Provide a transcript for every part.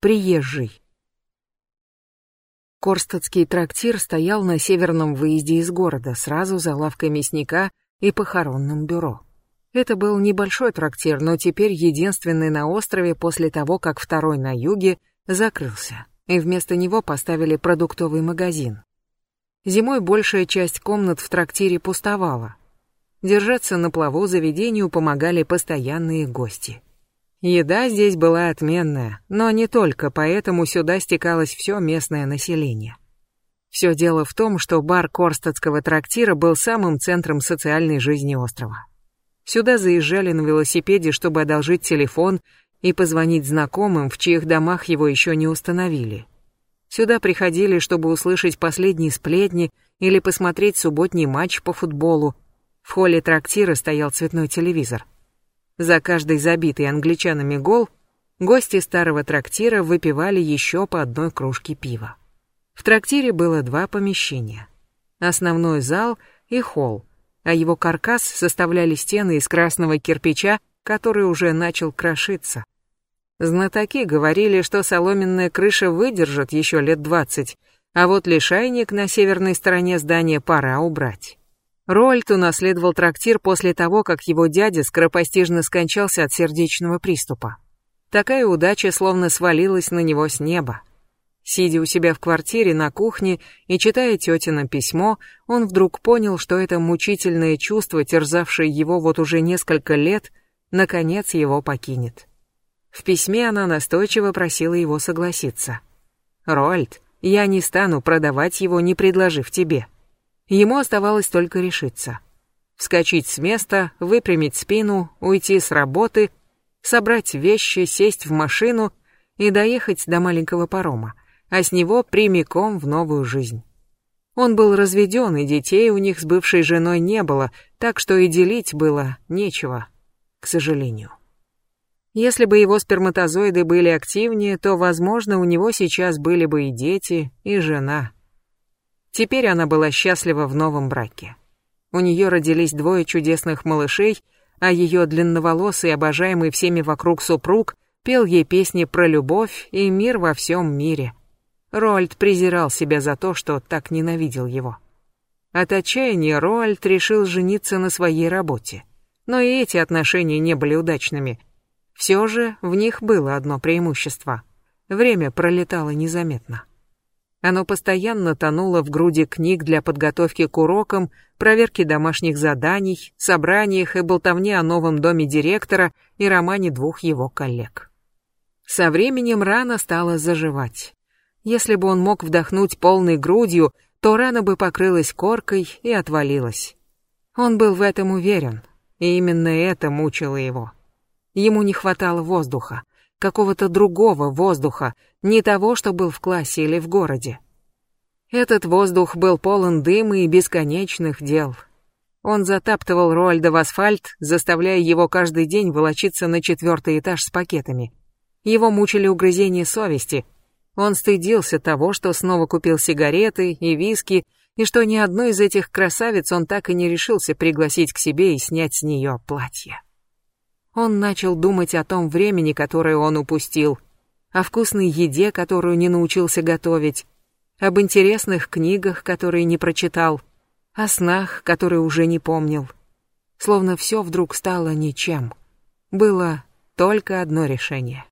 Приезжий. Корстадский трактир стоял на северном выезде из города, сразу за лавкой мясника и похоронным бюро. Это был небольшой трактир, но теперь единственный на острове после того, как второй на юге закрылся, и вместо него поставили продуктовый магазин. Зимой большая часть комнат в трактире пустовала. Держаться на плаву заведению помогали постоянные гости. Еда здесь была отменная, но не только, поэтому сюда стекалось все местное население. Все дело в том, что бар Корстадского трактира был самым центром социальной жизни острова. Сюда заезжали на велосипеде, чтобы одолжить телефон и позвонить знакомым, в чьих домах его еще не установили. Сюда приходили, чтобы услышать последние сплетни или посмотреть субботний матч по футболу. В холле трактира стоял цветной телевизор. За каждый забитый англичанами гол гости старого трактира выпивали еще по одной кружке пива. В трактире было два помещения. Основной зал и холл а его каркас составляли стены из красного кирпича, который уже начал крошиться. Знатоки говорили, что соломенная крыша выдержит еще лет двадцать, а вот лишайник на северной стороне здания пора убрать. Рольт унаследовал трактир после того, как его дядя скоропостижно скончался от сердечного приступа. Такая удача словно свалилась на него с неба. Сидя у себя в квартире на кухне и читая тетино письмо, он вдруг понял, что это мучительное чувство, терзавшее его вот уже несколько лет, наконец его покинет. В письме она настойчиво просила его согласиться. «Роальд, я не стану продавать его, не предложив тебе». Ему оставалось только решиться. Вскочить с места, выпрямить спину, уйти с работы, собрать вещи, сесть в машину и доехать до маленького парома а с него прямиком в новую жизнь. Он был разведен, и детей у них с бывшей женой не было, так что и делить было нечего, к сожалению. Если бы его сперматозоиды были активнее, то, возможно, у него сейчас были бы и дети, и жена. Теперь она была счастлива в новом браке. У нее родились двое чудесных малышей, а ее длинноволосый, обожаемый всеми вокруг супруг пел ей песни про любовь и мир во всем мире. Роальд презирал себя за то, что так ненавидел его. От отчаяния Роальд решил жениться на своей работе. Но и эти отношения не были удачными. Все же в них было одно преимущество. Время пролетало незаметно. Оно постоянно тонуло в груди книг для подготовки к урокам, проверки домашних заданий, собраниях и болтовне о новом доме директора и романе двух его коллег. Со временем рана стала заживать. Если бы он мог вдохнуть полной грудью, то рана бы покрылась коркой и отвалилась. Он был в этом уверен, и именно это мучило его. Ему не хватало воздуха, какого-то другого воздуха, не того, что был в классе или в городе. Этот воздух был полон дыма и бесконечных дел. Он затаптывал Роальда в асфальт, заставляя его каждый день волочиться на четвертый этаж с пакетами. Его мучили угрызения совести — он стыдился того, что снова купил сигареты и виски, и что ни одной из этих красавиц он так и не решился пригласить к себе и снять с нее платье. Он начал думать о том времени, которое он упустил, о вкусной еде, которую не научился готовить, об интересных книгах, которые не прочитал, о снах, которые уже не помнил. Словно все вдруг стало ничем. Было только одно решение.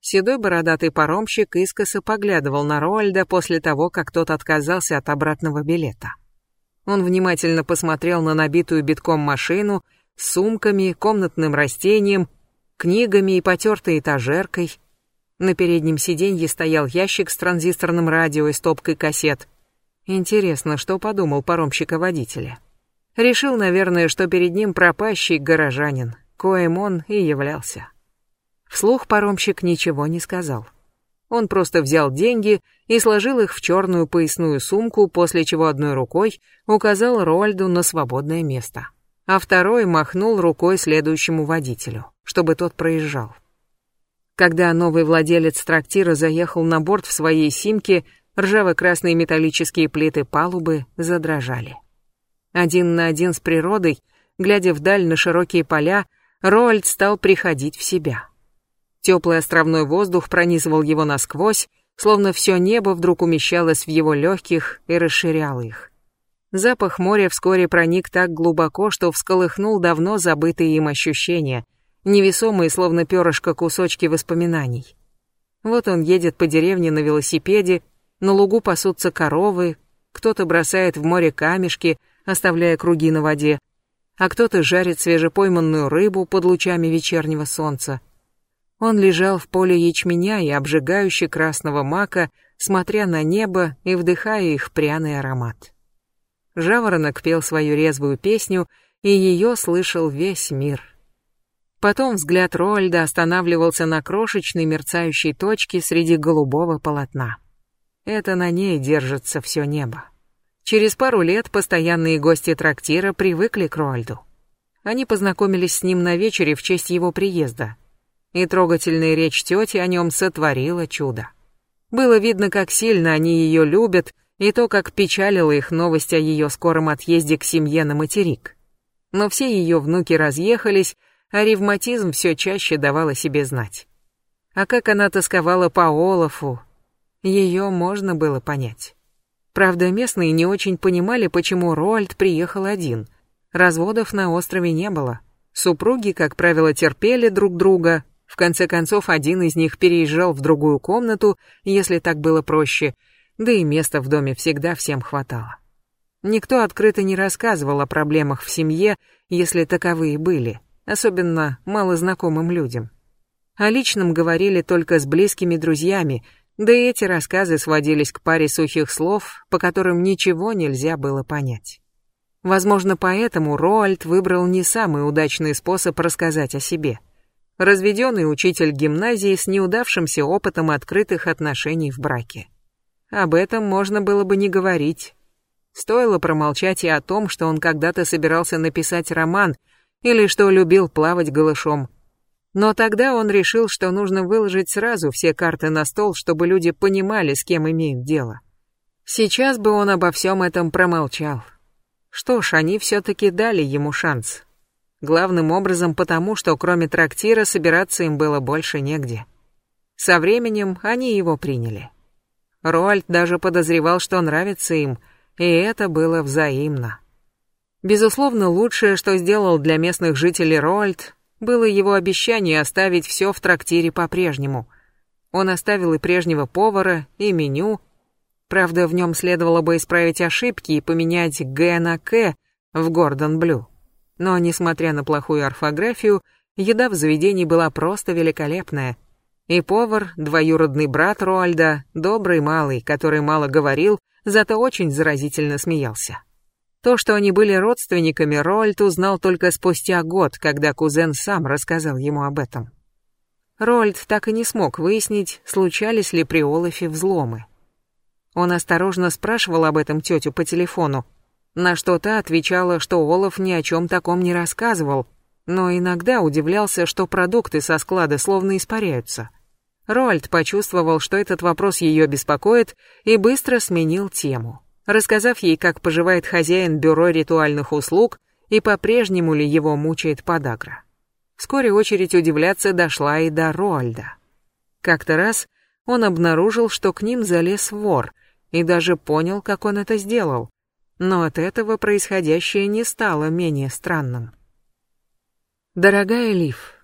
Седой бородатый паромщик искоса поглядывал на Роальда после того, как тот отказался от обратного билета. Он внимательно посмотрел на набитую битком машину сумками, комнатным растением, книгами и потертой этажеркой. На переднем сиденье стоял ящик с транзисторным радио и стопкой кассет. Интересно, что подумал паромщик о водителе. Решил, наверное, что перед ним пропащий горожанин, коим он и являлся. Вслух паромщик ничего не сказал. Он просто взял деньги и сложил их в черную поясную сумку, после чего одной рукой указал Роальду на свободное место, а второй махнул рукой следующему водителю, чтобы тот проезжал. Когда новый владелец трактира заехал на борт в своей симке, ржаво-красные металлические плиты палубы задрожали. Один на один с природой, глядя вдаль на широкие поля, Роальд стал приходить в себя. Теплый островной воздух пронизывал его насквозь, словно все небо вдруг умещалось в его легких и расширяло их. Запах моря вскоре проник так глубоко, что всколыхнул давно забытые им ощущения, невесомые, словно перышко кусочки воспоминаний. Вот он едет по деревне на велосипеде, на лугу пасутся коровы, кто-то бросает в море камешки, оставляя круги на воде, а кто-то жарит свежепойманную рыбу под лучами вечернего солнца. Он лежал в поле ячменя и обжигающе красного мака, смотря на небо и вдыхая их пряный аромат. Жаворонок пел свою резвую песню, и ее слышал весь мир. Потом взгляд Роальда останавливался на крошечной мерцающей точке среди голубого полотна. Это на ней держится все небо. Через пару лет постоянные гости трактира привыкли к Роальду. Они познакомились с ним на вечере в честь его приезда. И трогательная речь тети о нем сотворила чудо. Было видно, как сильно они ее любят, и то, как печалила их новость о ее скором отъезде к семье на материк. Но все ее внуки разъехались, а ревматизм все чаще давал о себе знать. А как она тосковала по Олафу, ее можно было понять. Правда, местные не очень понимали, почему Роальд приехал один. Разводов на острове не было. Супруги, как правило, терпели друг друга. В конце концов, один из них переезжал в другую комнату, если так было проще, да и места в доме всегда всем хватало. Никто открыто не рассказывал о проблемах в семье, если таковые были особенно малознакомым людям. О личном говорили только с близкими друзьями, да и эти рассказы сводились к паре сухих слов, по которым ничего нельзя было понять. Возможно, поэтому Роальд выбрал не самый удачный способ рассказать о себе. Разведенный учитель гимназии с неудавшимся опытом открытых отношений в браке. Об этом можно было бы не говорить. Стоило промолчать и о том, что он когда-то собирался написать роман — или что любил плавать голышом. Но тогда он решил, что нужно выложить сразу все карты на стол, чтобы люди понимали, с кем имеют дело. Сейчас бы он обо всем этом промолчал. Что ж, они все-таки дали ему шанс. Главным образом потому, что кроме трактира собираться им было больше негде. Со временем они его приняли. Роальд даже подозревал, что нравится им, и это было взаимно. Безусловно, лучшее, что сделал для местных жителей Роальд, было его обещание оставить все в трактире по-прежнему. Он оставил и прежнего повара, и меню. Правда, в нем следовало бы исправить ошибки и поменять «Г» на «К» в Гордон Блю. Но, несмотря на плохую орфографию, еда в заведении была просто великолепная. И повар, двоюродный брат Роальда, добрый малый, который мало говорил, зато очень заразительно смеялся. То, что они были родственниками, Роальд узнал только спустя год, когда кузен сам рассказал ему об этом. Роальд так и не смог выяснить, случались ли при Олафе взломы. Он осторожно спрашивал об этом тетю по телефону, на что та отвечала, что Олаф ни о чем таком не рассказывал, но иногда удивлялся, что продукты со склада словно испаряются. Роальд почувствовал, что этот вопрос ее беспокоит, и быстро сменил тему рассказав ей, как поживает хозяин бюро ритуальных услуг и по-прежнему ли его мучает подагра. Вскоре очередь удивляться дошла и до Роальда. Как-то раз он обнаружил, что к ним залез вор, и даже понял, как он это сделал. Но от этого происходящее не стало менее странным. Дорогая Лив,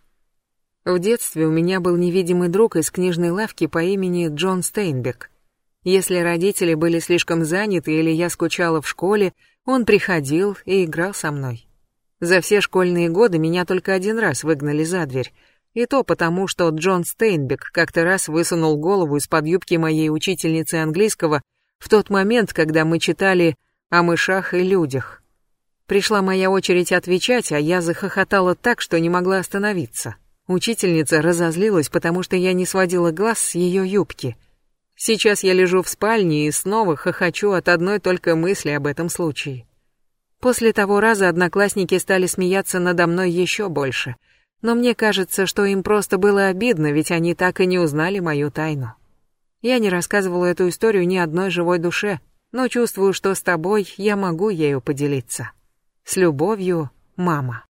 в детстве у меня был невидимый друг из книжной лавки по имени Джон Стейнбек. Если родители были слишком заняты или я скучала в школе, он приходил и играл со мной. За все школьные годы меня только один раз выгнали за дверь. И то потому, что Джон Стейнбек как-то раз высунул голову из-под юбки моей учительницы английского в тот момент, когда мы читали о мышах и людях. Пришла моя очередь отвечать, а я захохотала так, что не могла остановиться. Учительница разозлилась, потому что я не сводила глаз с ее юбки — Сейчас я лежу в спальне и снова хохочу от одной только мысли об этом случае. После того раза одноклассники стали смеяться надо мной еще больше, но мне кажется, что им просто было обидно, ведь они так и не узнали мою тайну. Я не рассказывала эту историю ни одной живой душе, но чувствую, что с тобой я могу ею поделиться. С любовью, мама.